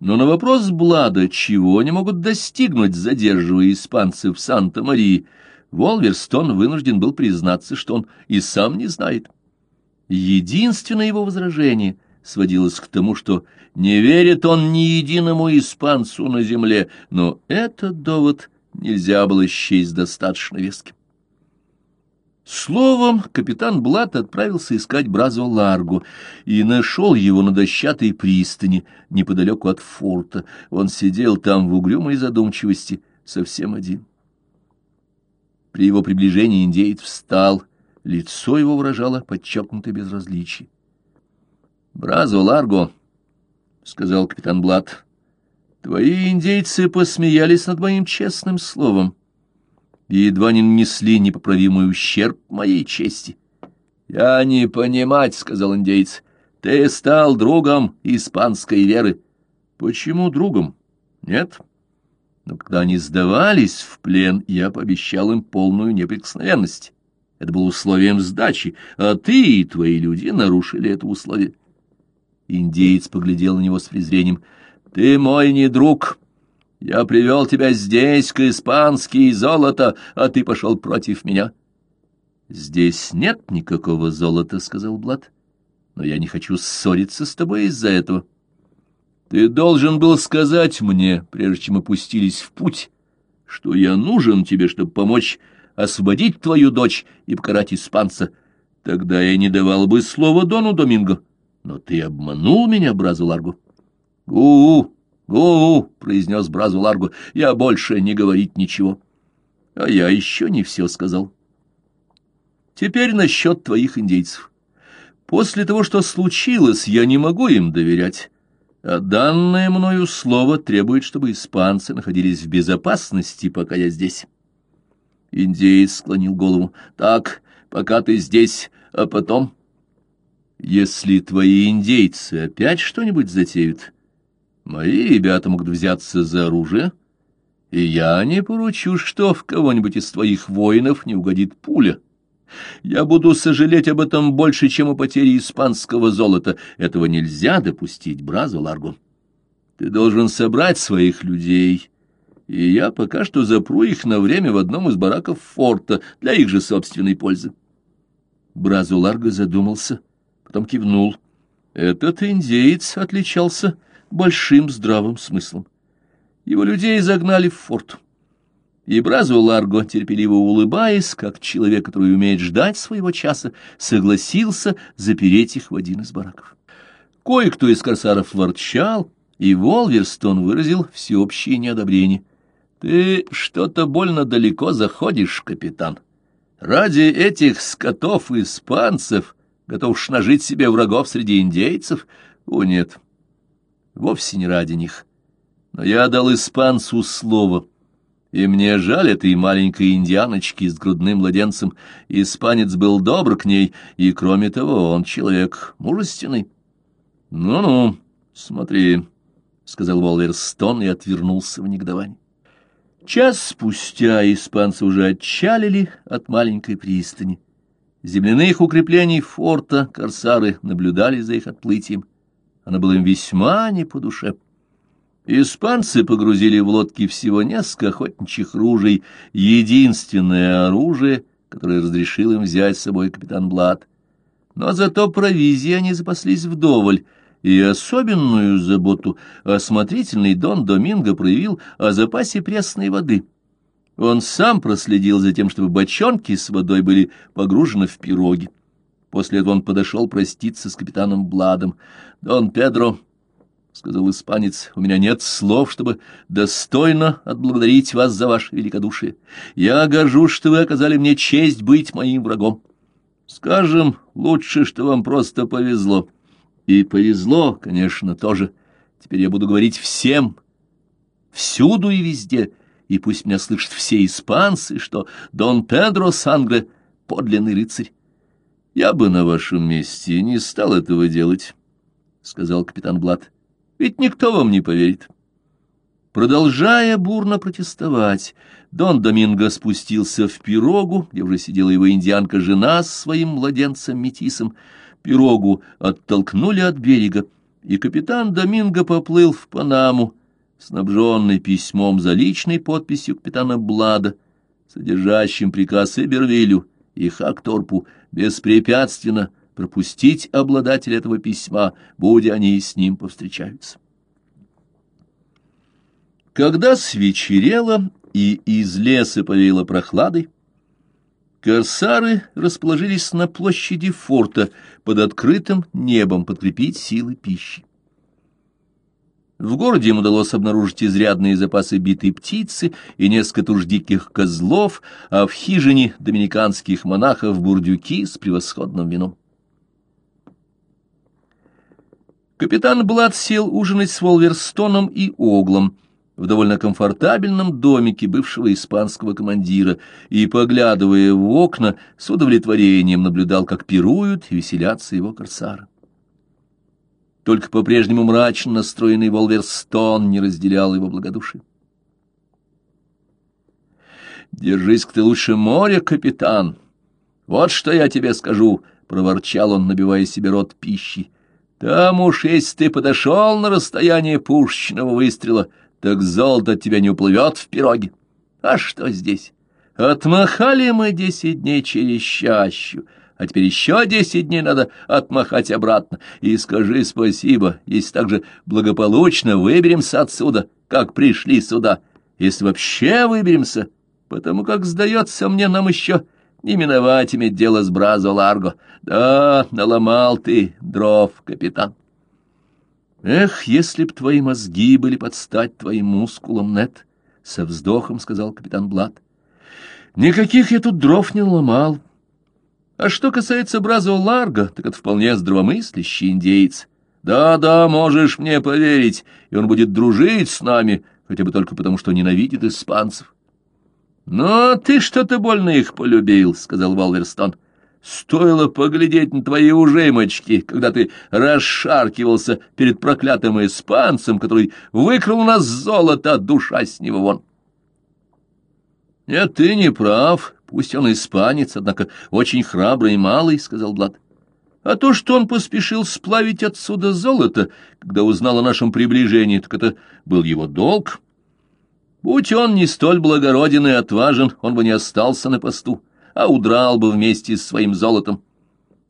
Но на вопрос Блада, чего они могут достигнуть, задерживая испанцев в Санта-Марии, Волверстон вынужден был признаться, что он и сам не знает. Единственное его возражение сводилось к тому, что не верит он ни единому испанцу на земле, но этот довод нельзя было счесть достаточно веским. Словом, капитан Блат отправился искать Бразо Ларго и нашел его на дощатой пристани неподалеку от форта. Он сидел там в угрюмой задумчивости, совсем один. При его приближении индеец встал, лицо его выражало подчеркнутое безразличие. «Бразо Ларго», — сказал капитан Блат, — «твои индейцы посмеялись над моим честным словом» и едва не нанесли непоправимый ущерб моей чести. — Я не понимать, — сказал индейец, — ты стал другом испанской веры. — Почему другом? — Нет. Но когда они сдавались в плен, я пообещал им полную неприкосновенность. Это было условием сдачи, а ты и твои люди нарушили это условие. Индеец поглядел на него с презрением. — Ты мой не друг, я привел тебя здесь, к испански золото, а ты пошел против меня. — Здесь нет никакого золота, — сказал Блад, — но я не хочу ссориться с тобой из-за этого. Ты должен был сказать мне, прежде чем опустились в путь, что я нужен тебе, чтобы помочь освободить твою дочь и покарать испанца. Тогда я не давал бы слова Дону Доминго. Но ты обманул меня, Бразу Ларгу. У-у! «Гу!» — произнес Бразу Ларгу. «Я больше не говорить ничего». «А я еще не все сказал». «Теперь насчет твоих индейцев. После того, что случилось, я не могу им доверять». А данное мною слово требует, чтобы испанцы находились в безопасности, пока я здесь. Индеец склонил голову. Так, пока ты здесь, а потом... Если твои индейцы опять что-нибудь затеют, Мои ребята могут взяться за оружие, и я не поручу, что в кого-нибудь из твоих воинов не угодит пуля. Я буду сожалеть об этом больше, чем о потере испанского золота. Этого нельзя допустить, Бразо Ларго. Ты должен собрать своих людей, и я пока что запру их на время в одном из бараков форта для их же собственной пользы. Бразо Ларго задумался, потом кивнул. Этот индеец отличался большим здравым смыслом. Его людей загнали в форт. И Бразу Ларго, терпеливо улыбаясь, как человек, который умеет ждать своего часа, согласился запереть их в один из бараков. Кое-кто из корсаров ворчал, и Волверстон выразил всеобщее неодобрение. «Ты что-то больно далеко заходишь, капитан. Ради этих скотов-испанцев готов нажить себе врагов среди индейцев? О, нет, вовсе не ради них. Но я дал испанцу слово, и мне жаль этой маленькой индианочки с грудным младенцем. Испанец был добр к ней, и, кроме того, он человек мужественный. «Ну-ну, смотри», — сказал Волверстон и отвернулся в негодовании. Час спустя испанцы уже отчалили от маленькой пристани. Земляных укреплений форта корсары наблюдали за их отплытием. Она была им весьма не по душе. Испанцы погрузили в лодки всего несколько охотничьих ружей, единственное оружие, которое разрешил им взять с собой капитан Блад. Но зато провизии они запаслись вдоволь, и особенную заботу осмотрительный Дон Доминго проявил о запасе пресной воды. Он сам проследил за тем, чтобы бочонки с водой были погружены в пироги. После этого он подошел проститься с капитаном Бладом. «Дон Педро», — сказал испанец, — «у меня нет слов, чтобы достойно отблагодарить вас за ваше великодушие. Я горжусь, что вы оказали мне честь быть моим врагом. Скажем, лучше, что вам просто повезло. И повезло, конечно, тоже. Теперь я буду говорить всем, всюду и везде, и пусть меня слышат все испанцы, что Дон Педро Сангре — подлинный рыцарь. Я бы на вашем месте не стал этого делать, — сказал капитан Блад. — Ведь никто вам не поверит. Продолжая бурно протестовать, Дон Доминго спустился в пирогу, где уже сидела его индианка-жена с своим младенцем-метисом. Пирогу оттолкнули от берега, и капитан Доминго поплыл в Панаму, снабженный письмом за личной подписью капитана Блада, содержащим приказ Эбервилю и Хакторпу беспрепятственно пропустить обладателя этого письма, будь они с ним повстречаются. Когда свечерело и из леса повеяло прохладой, корсары расположились на площади форта под открытым небом подкрепить силы пищи. В городе им удалось обнаружить изрядные запасы битой птицы и несколько туш диких козлов, а в хижине доминиканских монахов бурдюки с превосходным вином. Капитан Блад сел ужинать с Волверстоном и Оглом, в довольно комфортабельном домике бывшего испанского командира и, поглядывая в окна, с удовлетворением наблюдал, как пируют и веселятся его корсары. Только по-прежнему мрачно настроенный Волверстон не разделял его благодушие. «Держись-ка ты лучше моря, капитан! Вот что я тебе скажу!» — проворчал он, набивая себе рот пищи. «Там уж, если ты подошел на расстояние пушечного выстрела, — так золото от тебя не уплывет в пироге. А что здесь? Отмахали мы десять дней через чащу, а теперь еще десять дней надо отмахать обратно. И скажи спасибо, если так же благополучно выберемся отсюда, как пришли сюда, если вообще выберемся, потому как, сдается мне, нам еще не миновать иметь дело с Бразо Ларго. Да, наломал ты дров, капитан. «Эх, если б твои мозги были под стать твоим мускулам, Нет, со вздохом сказал капитан Блад. «Никаких я тут дров не ломал. А что касается Бразо Ларго, так это вполне здравомыслящий индейец. Да-да, можешь мне поверить, и он будет дружить с нами, хотя бы только потому, что ненавидит испанцев». «Но ты что-то больно их полюбил», — сказал Валверстон. Стоило поглядеть на твои ужимочки, когда ты расшаркивался перед проклятым испанцем, который выкрал у нас золото, душа с него вон. — Нет, ты не прав, пусть он испанец, однако очень храбрый и малый, — сказал Блад. А то, что он поспешил сплавить отсюда золото, когда узнал о нашем приближении, так это был его долг. Будь он не столь благороден и отважен, он бы не остался на посту а удрал бы вместе с своим золотом.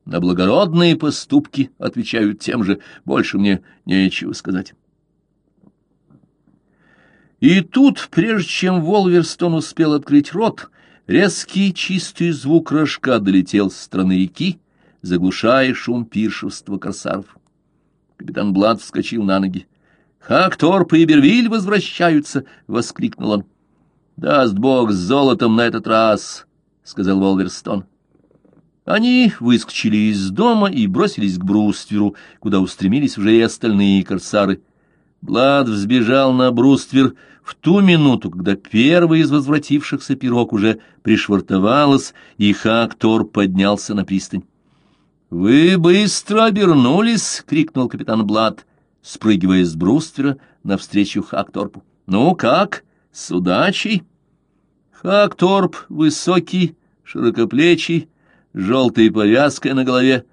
На благородные поступки отвечают тем же, больше мне нечего сказать. И тут, прежде чем Волверстон успел открыть рот, резкий чистый звук рожка долетел с стороны реки, заглушая шум пиршества корсаров. Капитан Блад вскочил на ноги. «Хагторп и Бервиль возвращаются!» — воскликнул он. «Даст Бог с золотом на этот раз!» — сказал Волверстон. Они выскочили из дома и бросились к брустверу, куда устремились уже и остальные корсары. Блад взбежал на бруствер в ту минуту, когда первый из возвратившихся пирог уже пришвартовалась, и Хактор поднялся на пристань. «Вы быстро обернулись!» — крикнул капитан Блад, спрыгивая с бруствера навстречу Хакторпу. «Ну как, с удачей?» Хакторп, высокий, широкоплечий, желтой повязкой на голове,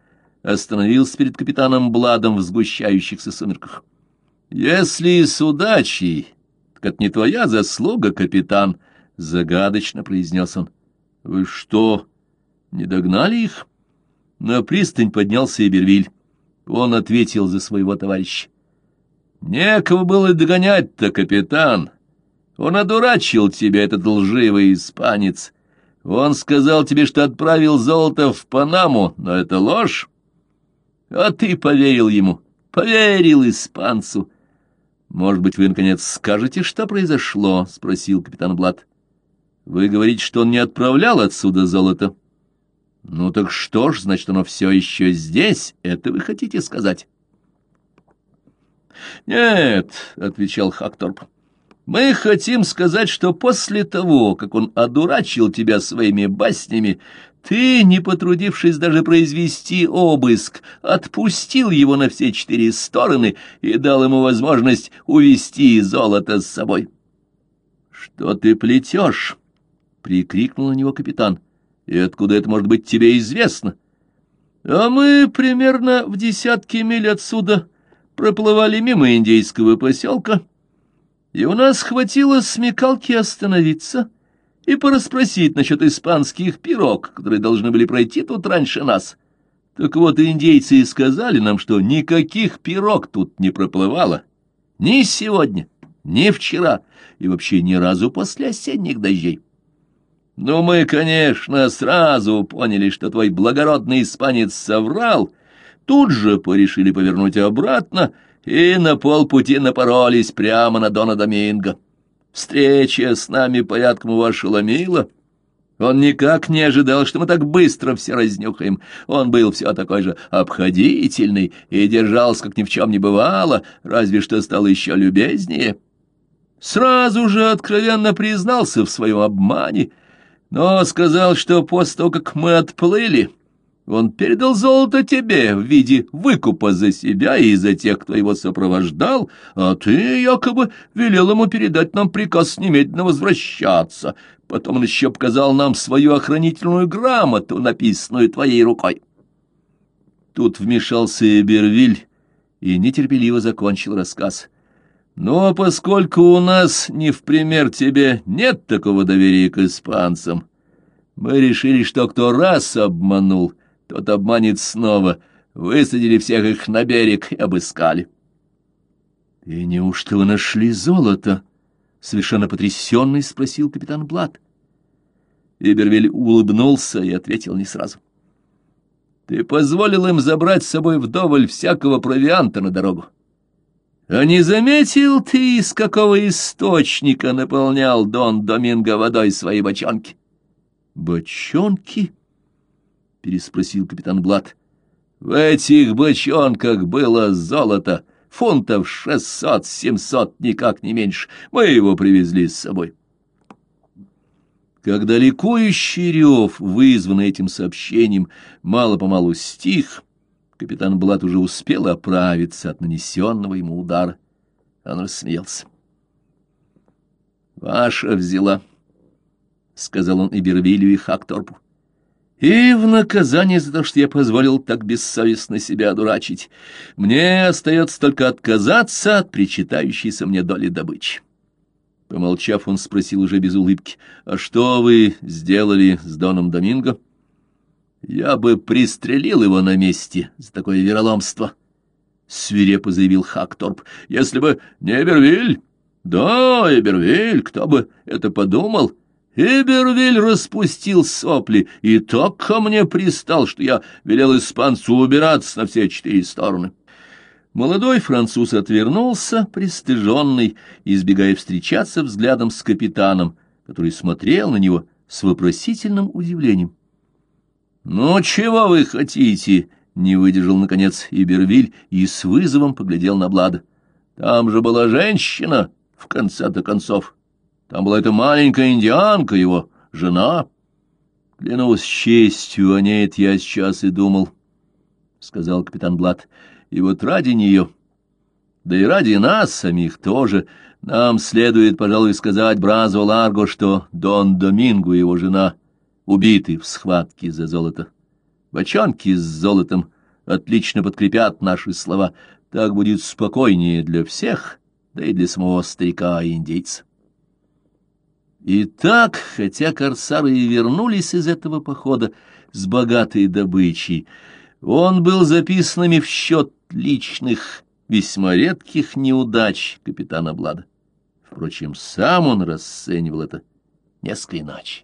остановился перед капитаном Бладом в сгущающихся сумерках. «Если с удачей, так это не твоя заслуга, капитан», — загадочно произнес он. «Вы что, не догнали их?» На пристань поднялся Эбервиль. Он ответил за своего товарища. «Некого было догонять-то, капитан. Он одурачил тебя, этот лживый испанец. Он сказал тебе, что отправил золото в Панаму, но это ложь. А ты поверил ему, поверил испанцу. Может быть, вы, наконец, скажете, что произошло? — спросил капитан Блад. Вы говорите, что он не отправлял отсюда золото. Ну так что ж, значит, оно все еще здесь, это вы хотите сказать? Нет, — отвечал Хакторп. Мы хотим сказать, что после того, как он одурачил тебя своими баснями, ты, не потрудившись даже произвести обыск, отпустил его на все четыре стороны и дал ему возможность увести золото с собой. — Что ты плетешь? — прикрикнул на него капитан. — И откуда это может быть тебе известно? — А мы примерно в десятке миль отсюда проплывали мимо индейского поселка, и у нас хватило смекалки остановиться и порасспросить насчет испанских пирог, которые должны были пройти тут раньше нас. Так вот, индейцы сказали нам, что никаких пирог тут не проплывало. Ни сегодня, ни вчера, и вообще ни разу после осенних дождей. Но мы, конечно, сразу поняли, что твой благородный испанец соврал, тут же порешили повернуть обратно и на полпути напоролись прямо на Дона Доминго. Встреча с нами порядком его ошеломила. Он никак не ожидал, что мы так быстро все разнюхаем. Он был все такой же обходительный и держался, как ни в чем не бывало, разве что стал еще любезнее. Сразу же откровенно признался в своем обмане, но сказал, что после того, как мы отплыли, он передал золото тебе в виде выкупа за себя и за тех, кто его сопровождал, а ты якобы велел ему передать нам приказ немедленно возвращаться. Потом он еще показал нам свою охранительную грамоту, написанную твоей рукой. Тут вмешался Эбервиль и нетерпеливо закончил рассказ. «Ну, а поскольку у нас, не в пример тебе, нет такого доверия к испанцам, мы решили, что кто раз обманул — тот обманет снова. Высадили всех их на берег и обыскали. — И неужто вы нашли золото? — совершенно потрясенный спросил капитан Блад. Ибервиль улыбнулся и ответил не сразу. — Ты позволил им забрать с собой вдоволь всякого провианта на дорогу. А не заметил ты, из какого источника наполнял Дон Доминго водой свои бочонки? — Бочонки? —— переспросил капитан Блад. «В этих бочонках было золото, фунтов шестьсот-семьсот, никак не меньше. Мы его привезли с собой». Когда ликующий рев, вызванный этим сообщением, мало-помалу стих, капитан Блад уже успел оправиться от нанесенного ему удара. Он рассмеялся. «Ваша взяла», — сказал он Ибервилю и Хакторпу. И в наказание за то, что я позволил так бессовестно себя одурачить, мне остается только отказаться от причитающейся мне доли добычи. Помолчав, он спросил уже без улыбки, «А что вы сделали с Доном Доминго?» «Я бы пристрелил его на месте за такое вероломство», — свирепо заявил Хакторп, «если бы не Эбервиль». «Да, Эбервиль, кто бы это подумал?» Эбервиль распустил сопли и так ко мне пристал, что я велел испанцу убираться на все четыре стороны. Молодой француз отвернулся, пристыженный, избегая встречаться взглядом с капитаном, который смотрел на него с вопросительным удивлением. «Ну, чего вы хотите?» — не выдержал, наконец, Ибервиль и с вызовом поглядел на Блада. «Там же была женщина, в конце-то концов». Там была эта маленькая индианка, его жена. Клянусь честью, о ней я сейчас и думал, — сказал капитан Блад. И вот ради нее, да и ради нас самих тоже, нам следует, пожалуй, сказать Бразу Ларго, что Дон Доминго и его жена убиты в схватке за золото. Бочонки с золотом отлично подкрепят наши слова. Так будет спокойнее для всех, да и для самого старика и индейца. И так, хотя корсары и вернулись из этого похода с богатой добычей, он был записанными в счет личных, весьма редких неудач капитана Блада. Впрочем, сам он расценивал это несколько иначе.